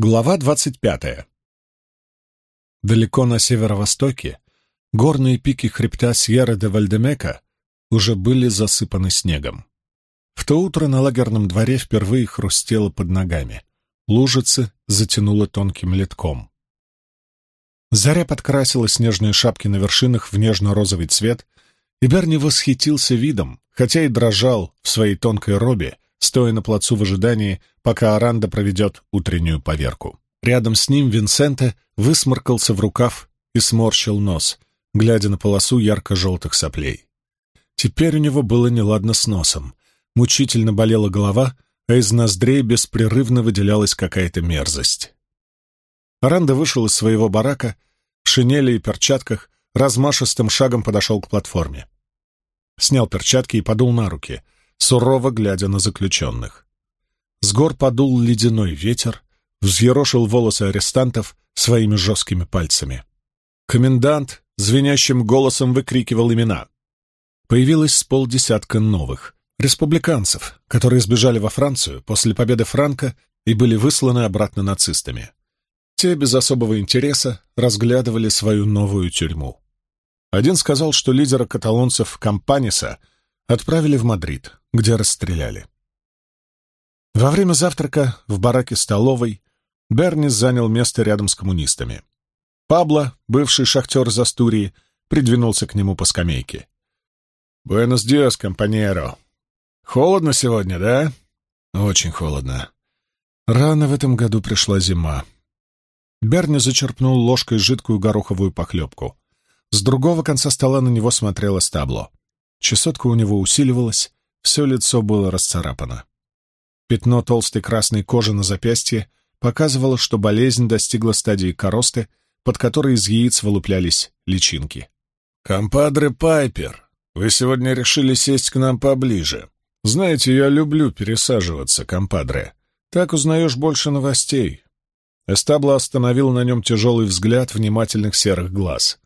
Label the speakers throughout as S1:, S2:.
S1: Глава двадцать пятая. Далеко на северо-востоке горные пики хребта Сьерра де Вальдемека уже были засыпаны снегом. В то утро на лагерном дворе впервые хрустело под ногами. Лужицы затянуло тонким литком. Заря подкрасила снежные шапки на вершинах в нежно-розовый цвет, и Берни восхитился видом, хотя и дрожал в своей тонкой робе, стоя на плацу в ожидании, пока Аранда проведет утреннюю поверку. Рядом с ним Винсенте высморкался в рукав и сморщил нос, глядя на полосу ярко-желтых соплей. Теперь у него было неладно с носом. Мучительно болела голова, а из ноздрей беспрерывно выделялась какая-то мерзость. Аранда вышел из своего барака, в шинели и перчатках, размашистым шагом подошел к платформе. Снял перчатки и подул на руки — сурово глядя на заключенных. С гор подул ледяной ветер, взъерошил волосы арестантов своими жесткими пальцами. Комендант звенящим голосом выкрикивал имена. Появилось с полдесятка новых, республиканцев, которые сбежали во Францию после победы Франка и были высланы обратно нацистами. Те без особого интереса разглядывали свою новую тюрьму. Один сказал, что лидера каталонцев Кампаниса отправили в Мадрид, где расстреляли. Во время завтрака в бараке столовой Бернис занял место рядом с коммунистами. Пабло, бывший шахтер из Астурии, придвинулся к нему по скамейке. «Буэнос диас, компаньеро. Холодно сегодня, да?» «Очень холодно. Рано в этом году пришла зима». Берни зачерпнул ложкой жидкую гороховую похлебку. С другого конца стола на него смотрело стабло. Чесотка у него усиливалась, все лицо было расцарапано. Пятно толстой красной кожи на запястье показывало, что болезнь достигла стадии коросты, под которой из яиц вылуплялись личинки. «Компадре Пайпер, вы сегодня решили сесть к нам поближе. Знаете, я люблю пересаживаться, компадре. Так узнаешь больше новостей». Эстабло остановил на нем тяжелый взгляд внимательных серых глаз.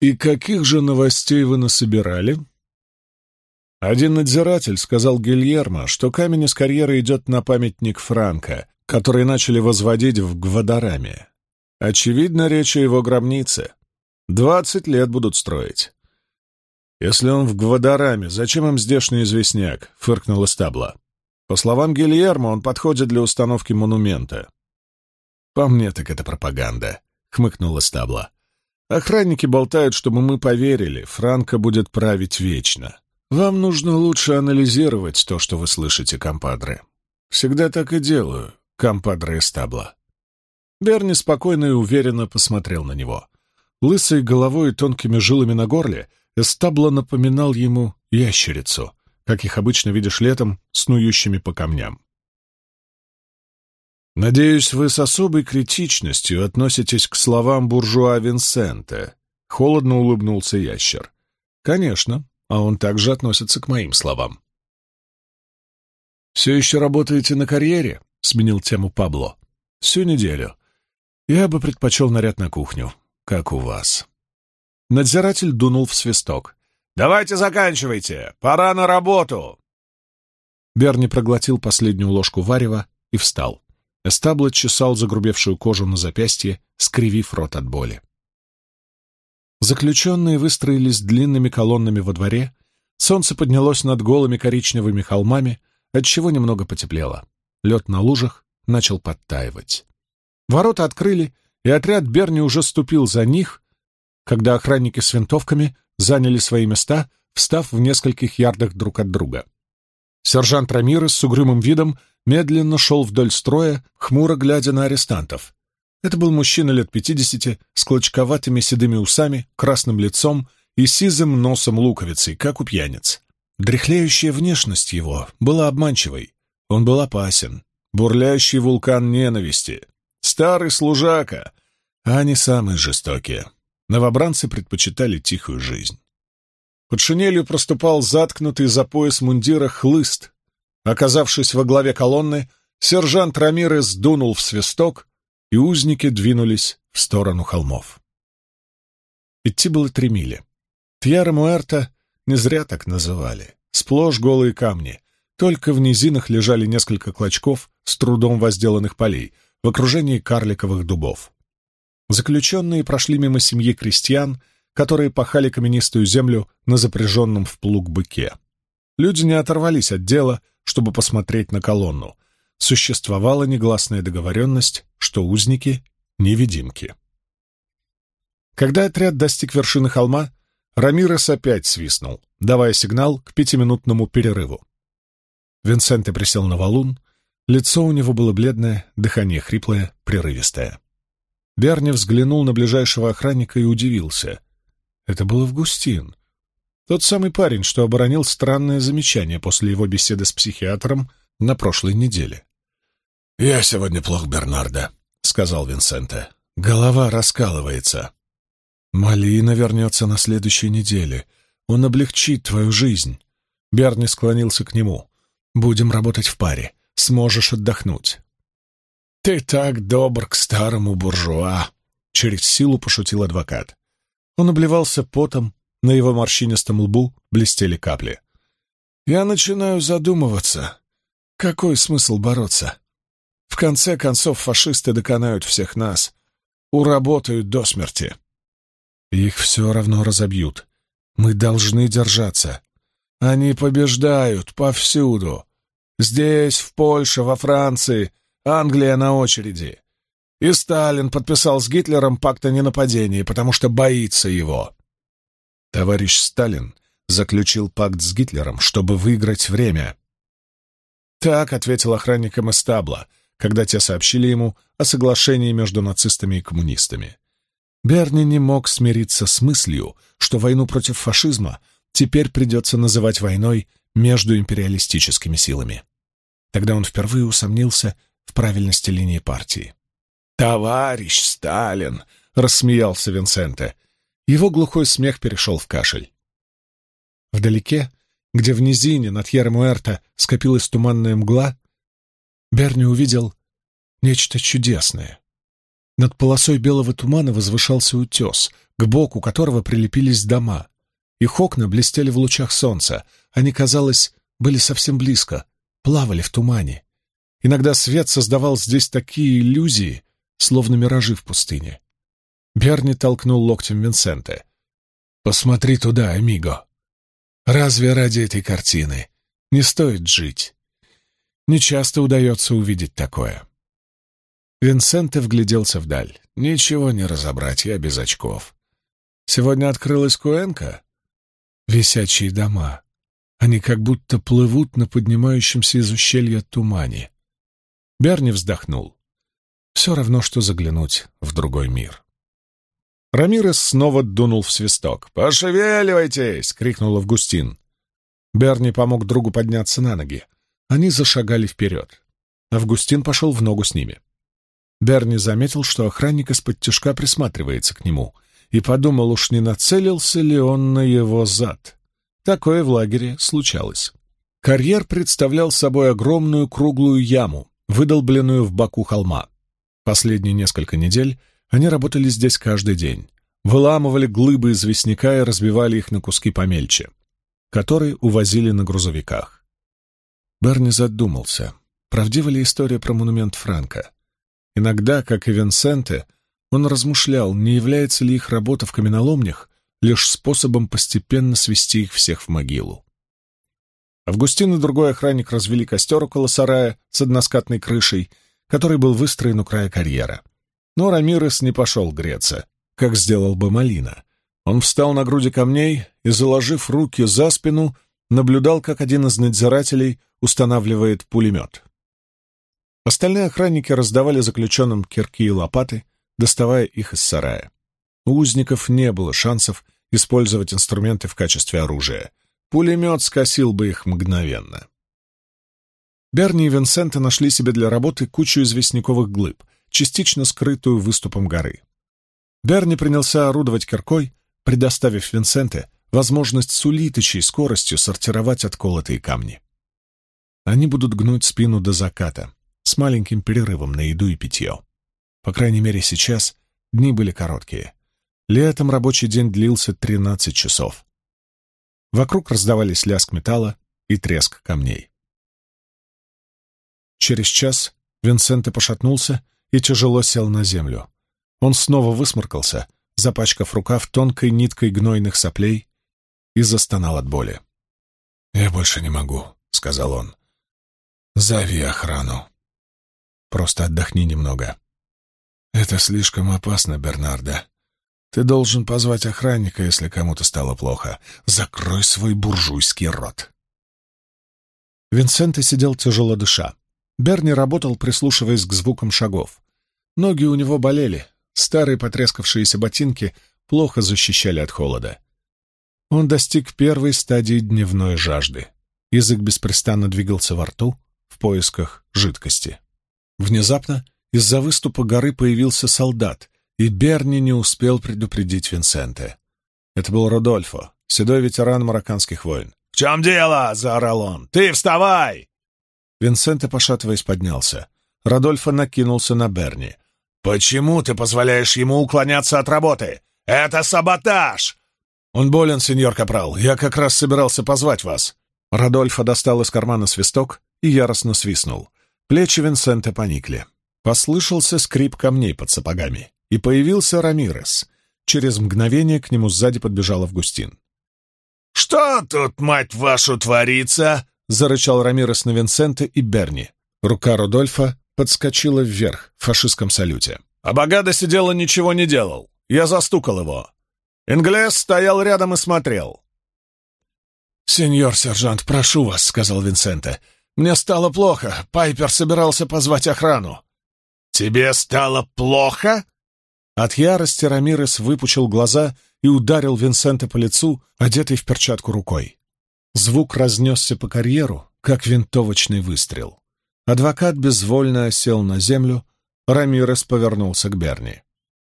S1: «И каких же новостей вы насобирали?» Один надзиратель сказал Гильермо, что камень из карьеры идет на памятник Франка, который начали возводить в Гвадараме. Очевидно, речь о его гробнице. Двадцать лет будут строить. «Если он в Гвадараме, зачем им здешний известняк?» — фыркнула стабла. По словам Гильермо, он подходит для установки монумента. «По мне так это пропаганда», — хмыкнула стабла. «Охранники болтают, чтобы мы поверили, Франко будет править вечно. Вам нужно лучше анализировать то, что вы слышите, компадре. Всегда так и делаю, компадре Эстабла. Берни спокойно и уверенно посмотрел на него. Лысой головой и тонкими жилами на горле Эстабла напоминал ему ящерицу, как их обычно видишь летом, снующими по камням. «Надеюсь, вы с особой критичностью относитесь к словам буржуа Винсента», — холодно улыбнулся ящер. «Конечно, а он также относится к моим словам. «Все еще работаете на карьере?» — сменил тему Пабло. «Всю неделю. Я бы предпочел наряд на кухню, как у вас». Надзиратель дунул в свисток. «Давайте заканчивайте! Пора на работу!» Берни проглотил последнюю ложку варева и встал. Эстаблет чесал загрубевшую кожу на запястье, скривив рот от боли. Заключенные выстроились длинными колоннами во дворе, солнце поднялось над голыми коричневыми холмами, отчего немного потеплело. Лед на лужах начал подтаивать. Ворота открыли, и отряд Берни уже ступил за них, когда охранники с винтовками заняли свои места, встав в нескольких ярдах друг от друга. Сержант Рамирес с угрюмым видом медленно шел вдоль строя, хмуро глядя на арестантов. Это был мужчина лет пятидесяти, с клочковатыми седыми усами, красным лицом и сизым носом луковицей, как у пьяниц. Дряхлеющая внешность его была обманчивой. Он был опасен, бурлящий вулкан ненависти, старый служака, а они самые жестокие. Новобранцы предпочитали тихую жизнь. Под шинелью проступал заткнутый за пояс мундира хлыст. Оказавшись во главе колонны, сержант Рамирес дунул в свисток, и узники двинулись в сторону холмов. Идти было три мили. Тьяра-Муэрта не зря так называли. Сплошь голые камни. Только в низинах лежали несколько клочков с трудом возделанных полей. в окружении карликовых дубов. Заключенные прошли мимо семьи крестьян, которые пахали каменистую землю на запряженном в плуг быке. Люди не оторвались от дела, чтобы посмотреть на колонну. Существовала негласная договоренность, что узники — невидимки. Когда отряд достиг вершины холма, Рамирес опять свистнул, давая сигнал к пятиминутному перерыву. Винсенте присел на валун, лицо у него было бледное, дыхание хриплое, прерывистое. Берни взглянул на ближайшего охранника и удивился. Это был Августин, тот самый парень, что оборонил странное замечание после его беседы с психиатром на прошлой неделе.
S2: «Я сегодня плох, Бернарда», — сказал Винсенте.
S1: «Голова раскалывается. Малина вернется на следующей неделе. Он облегчит твою жизнь». Берни склонился к нему. «Будем работать в паре. Сможешь отдохнуть».
S2: «Ты так добр к старому буржуа!» — через силу пошутил адвокат.
S1: Он обливался потом, на его морщинистом лбу блестели капли. «Я начинаю задумываться, какой смысл бороться? В конце концов фашисты доконают всех нас, уработают до смерти. Их все равно разобьют. Мы должны держаться. Они побеждают повсюду. Здесь, в Польше, во Франции, Англия на очереди. И Сталин подписал с Гитлером пакт о ненападении, потому что боится его. Товарищ Сталин заключил пакт с Гитлером, чтобы выиграть время. Так ответил охранникам эстабла, когда те сообщили ему о соглашении между нацистами и коммунистами. Берни не мог смириться с мыслью, что войну против фашизма теперь придется называть войной между империалистическими силами. Тогда он впервые усомнился в правильности линии партии.
S2: «Товарищ Сталин!»
S1: — рассмеялся Винсенте. Его глухой смех перешел в кашель. Вдалеке, где в низине над Ярмуэрто скопилась туманная мгла, Берни увидел нечто чудесное. Над полосой белого тумана возвышался утес, к боку которого прилепились дома. Их окна блестели в лучах солнца, они, казалось, были совсем близко, плавали в тумане. Иногда свет создавал здесь такие иллюзии, словно миражи в пустыне. Берни толкнул локтем Винсенте. «Посмотри туда, Амиго. Разве ради этой картины не стоит жить? Не часто удается увидеть такое». Винсенте вгляделся вдаль. «Ничего не разобрать, я без очков. Сегодня открылась Куэнка. Висячие дома. Они как будто плывут на поднимающемся из ущелья тумане». Берни вздохнул. «Все равно, что заглянуть в другой мир». Рамирес снова дунул в свисток. «Пошевеливайтесь!» — крикнул Августин. Берни помог другу подняться на ноги. Они зашагали вперед. Августин пошел в ногу с ними. Берни заметил, что охранник из-под тяжка присматривается к нему, и подумал, уж не нацелился ли он на его зад. Такое в лагере случалось. Карьер представлял собой огромную круглую яму, выдолбленную в боку холма. Последние несколько недель они работали здесь каждый день. Выламывали глыбы известняка и разбивали их на куски помельче, которые увозили на грузовиках. Берни задумался, правдива ли история про монумент Франка. Иногда, как и Винсенте, он размышлял, не является ли их работа в каменоломнях лишь способом постепенно свести их всех в могилу. Августин и другой охранник развели костер около сарая с односкатной крышей, который был выстроен у края карьера. Но Рамирес не пошел греться, как сделал бы Малина. Он встал на груди камней и, заложив руки за спину, наблюдал, как один из надзирателей устанавливает пулемет. Остальные охранники раздавали заключенным кирки и лопаты, доставая их из сарая. У узников не было шансов использовать инструменты в качестве оружия. Пулемет скосил бы их мгновенно. Берни и Винсента нашли себе для работы кучу известняковых глыб, частично скрытую выступом горы. Берни принялся орудовать киркой, предоставив Винсенте возможность с улиточей скоростью сортировать отколотые камни. Они будут гнуть спину до заката, с маленьким перерывом на еду и питье. По крайней мере, сейчас дни были короткие. Летом рабочий день длился 13 часов. Вокруг раздавались лязг металла и треск камней. Через час Винсенте пошатнулся и тяжело сел на землю. Он снова высморкался, запачкав рукав тонкой ниткой гнойных соплей, и застонал от боли.
S2: «Я больше не могу», — сказал он. «Зови охрану. Просто отдохни немного». «Это слишком опасно, Бернардо. Ты должен позвать охранника, если кому-то стало плохо. Закрой свой буржуйский рот».
S1: Винсенто сидел тяжело дыша. Берни работал, прислушиваясь к звукам шагов. Ноги у него болели, старые потрескавшиеся ботинки плохо защищали от холода. Он достиг первой стадии дневной жажды. Язык беспрестанно двигался во рту в поисках жидкости. Внезапно из-за выступа горы появился солдат, и Берни не успел предупредить Винсенте. Это был Родольфо, седой ветеран марокканских войн.
S2: «В чем дело?» — заорал он. «Ты вставай!»
S1: Винсенте, пошатываясь, поднялся. Родольфо накинулся на Берни.
S2: «Почему ты позволяешь ему уклоняться от работы? Это саботаж!»
S1: «Он болен, сеньор Капрал. Я как раз собирался позвать вас». Родольфо достал из кармана свисток и яростно свистнул. Плечи Винсента поникли. Послышался скрип камней под сапогами, и появился Рамирес. Через мгновение к нему сзади подбежал Августин.
S2: «Что тут, мать вашу, творится?» — зарычал Рамирес на Винсента и Берни.
S1: Рука Рудольфа подскочила вверх в фашистском салюте.
S2: «Абагада сидел и ничего не делал. Я застукал его. Инглес стоял рядом и смотрел.
S1: «Сеньор сержант, прошу вас», — сказал Винсенте. «Мне стало плохо. Пайпер собирался позвать охрану».
S2: «Тебе стало плохо?»
S1: От ярости Рамирес выпучил глаза и ударил Винсента по лицу, одетый в перчатку рукой. Звук разнесся по карьеру, как винтовочный выстрел. Адвокат безвольно осел на землю, Рамирес повернулся к Берни.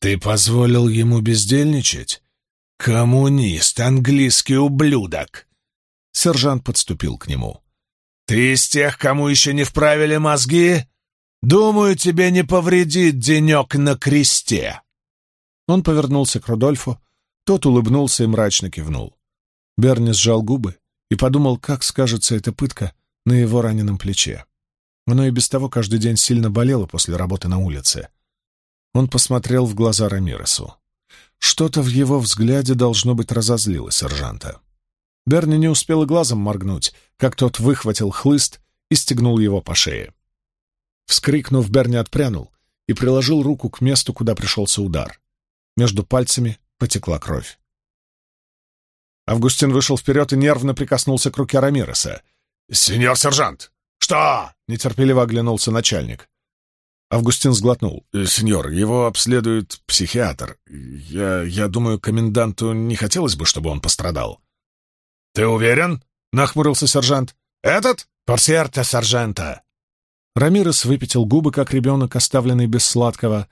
S2: «Ты позволил ему бездельничать? «Коммунист, английский ублюдок!»
S1: Сержант подступил к нему.
S2: «Ты из тех, кому еще не вправили мозги? Думаю, тебе не повредит денек на кресте!»
S1: Он повернулся к Рудольфу, тот улыбнулся и мрачно кивнул. Берни сжал губы и подумал, как скажется эта пытка на его раненом плече. Оно и без того каждый день сильно болело после работы на улице. Он посмотрел в глаза Рамиресу. Что-то в его взгляде должно быть разозлило сержанта. Берни не успел и глазом моргнуть, как тот выхватил хлыст и стегнул его по шее. Вскрикнув, Берни отпрянул и приложил руку к месту, куда пришелся удар. Между пальцами потекла кровь. Августин вышел вперед и нервно прикоснулся к руке Рамиреса.
S2: «Сеньор сержант!» «Что?» — нетерпеливо оглянулся начальник.
S1: Августин сглотнул.
S2: «Э, «Сеньор, его обследует психиатр. Я, я думаю, коменданту не хотелось бы, чтобы он пострадал».
S1: «Ты уверен?» — нахмурился сержант.
S2: «Этот? Порсерта сержанта!»
S1: Рамирес выпятил губы, как ребенок, оставленный без сладкого,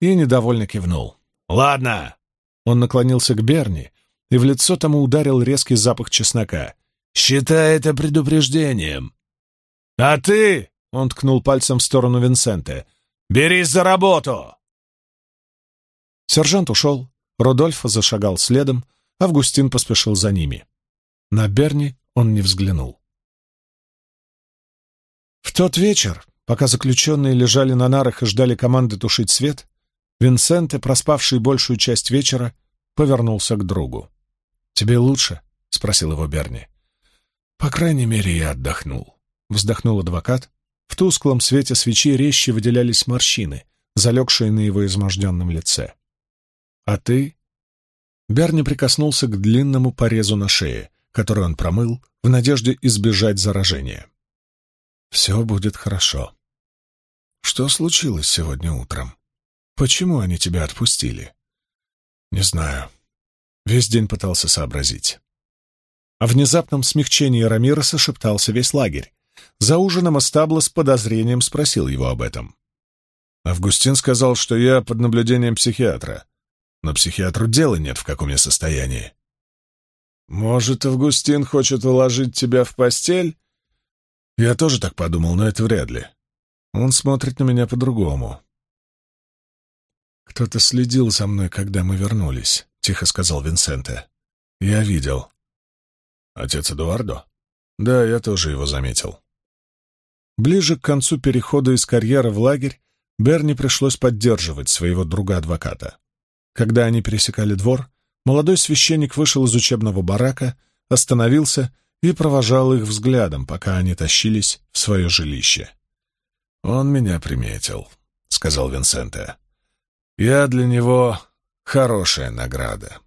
S1: и недовольно кивнул.
S2: «Ладно!»
S1: Он наклонился к Берни, и в лицо тому ударил резкий запах чеснока.
S2: «Считай это предупреждением!» «А ты!» — он ткнул пальцем в сторону Винсента. Берись за работу!»
S1: Сержант ушел, Рудольф зашагал следом, Августин поспешил за ними. На Берни он не взглянул. В тот вечер, пока заключенные лежали на нарах и ждали команды тушить свет, Винсенте, проспавший большую часть вечера, повернулся к другу. «Тебе лучше?» — спросил его Берни.
S2: «По крайней мере, я отдохнул», —
S1: вздохнул адвокат, в тусклом свете свечи резче выделялись морщины, залегшие на его изможденном лице. «А ты?» Берни прикоснулся к длинному порезу на шее, который он промыл в надежде избежать заражения. «Все будет хорошо». «Что случилось сегодня утром? Почему они тебя отпустили?» «Не знаю». Весь день пытался сообразить. О внезапном смягчении Рамироса шептался весь лагерь. За ужином Астабло с подозрением спросил его об этом. Августин сказал, что я под наблюдением психиатра. Но психиатру дела нет, в каком я состоянии. Может, Августин хочет уложить тебя в постель? Я тоже так подумал, но это вряд ли. Он смотрит на меня по-другому. «Кто-то следил за мной, когда мы вернулись», — тихо сказал Винсенте. «Я видел». «Отец Эдуардо?» «Да, я тоже его заметил». Ближе к концу перехода из карьера в лагерь Берни пришлось поддерживать своего друга-адвоката. Когда они пересекали двор, молодой священник вышел из учебного барака, остановился и провожал их взглядом, пока они тащились в свое жилище.
S2: «Он меня приметил», — сказал Винсенте. «Я для него хорошая награда».